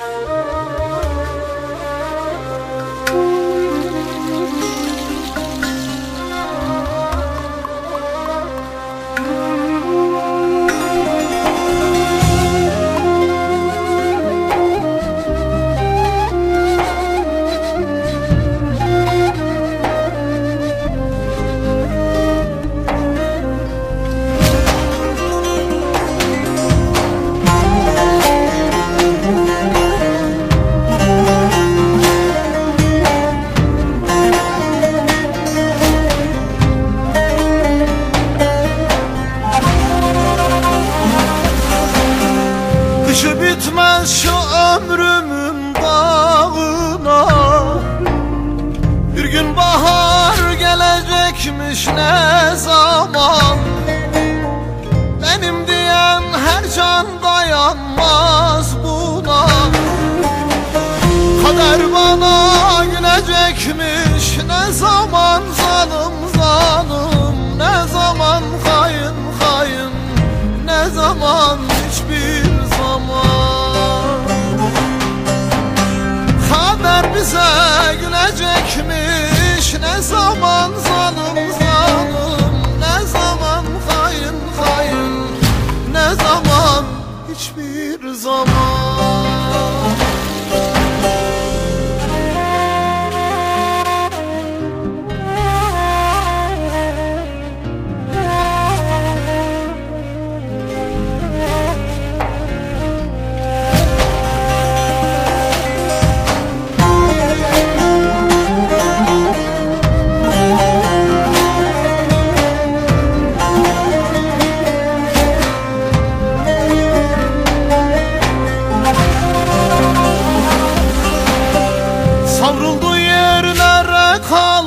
Bye. Bitmez şu ömrümün dağına. Bir gün bahar gelecekmiş ne zaman? Benim diyen her can dayanmaz buna. Kader bana gülecekmiş ne zaman zalim bize gülecekmiş. Ne zaman zalim zalim Ne zaman kayın kayın ne zaman hiçbir zaman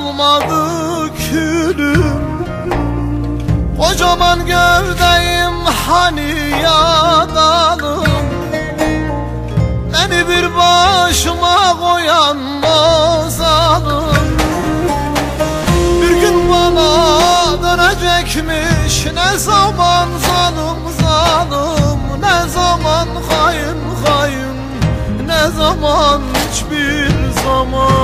kalmadı külüm. Kocaman gövdeyim hani yadalım. Beni bir başıma koyan o zalim Bir gün bana dönecekmiş ne zaman zalim zalim Ne zaman hain hain ne zaman hiçbir zaman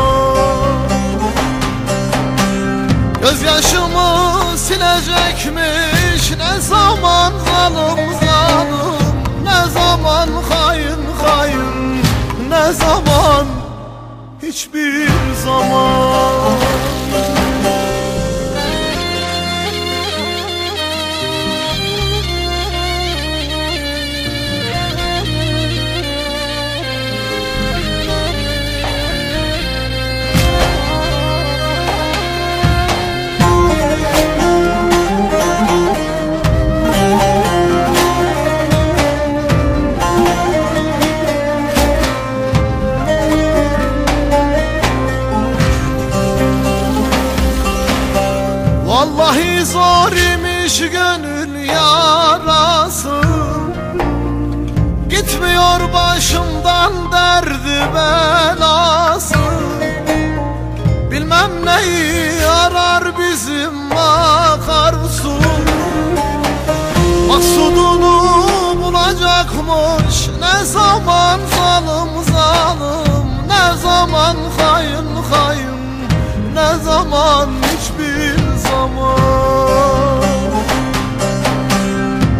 Gözyaşımı silecekmiş ne zaman zalim zalim Ne zaman hain hain ne zaman hiçbir zaman Vallahi zor imiş gönül yarası. Gitmiyor başımdan derdi belası. Bilmem neyi arar bizim akarsu. Maksudunu bulacakmış Ne zaman zalim zalim Ne zaman hain hain Ne zaman hiçbir zaman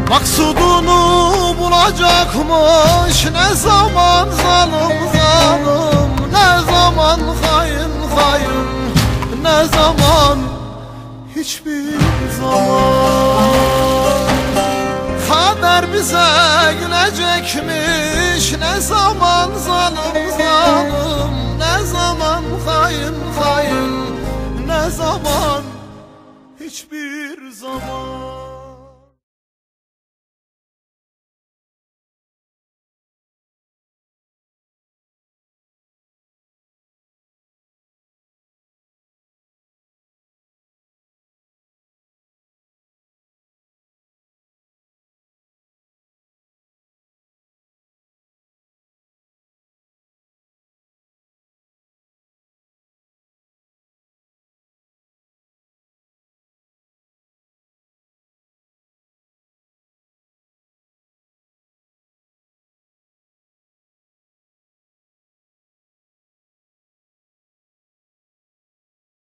Maksudunu bulacakmış Ne zaman zalim zalim Ne zaman hain hain? Ne zaman? Hiçbir zaman. Kader bize gülecekmiş. Ne zaman zalim zalim Ne zaman hain hain? Ne zaman hiçbir zaman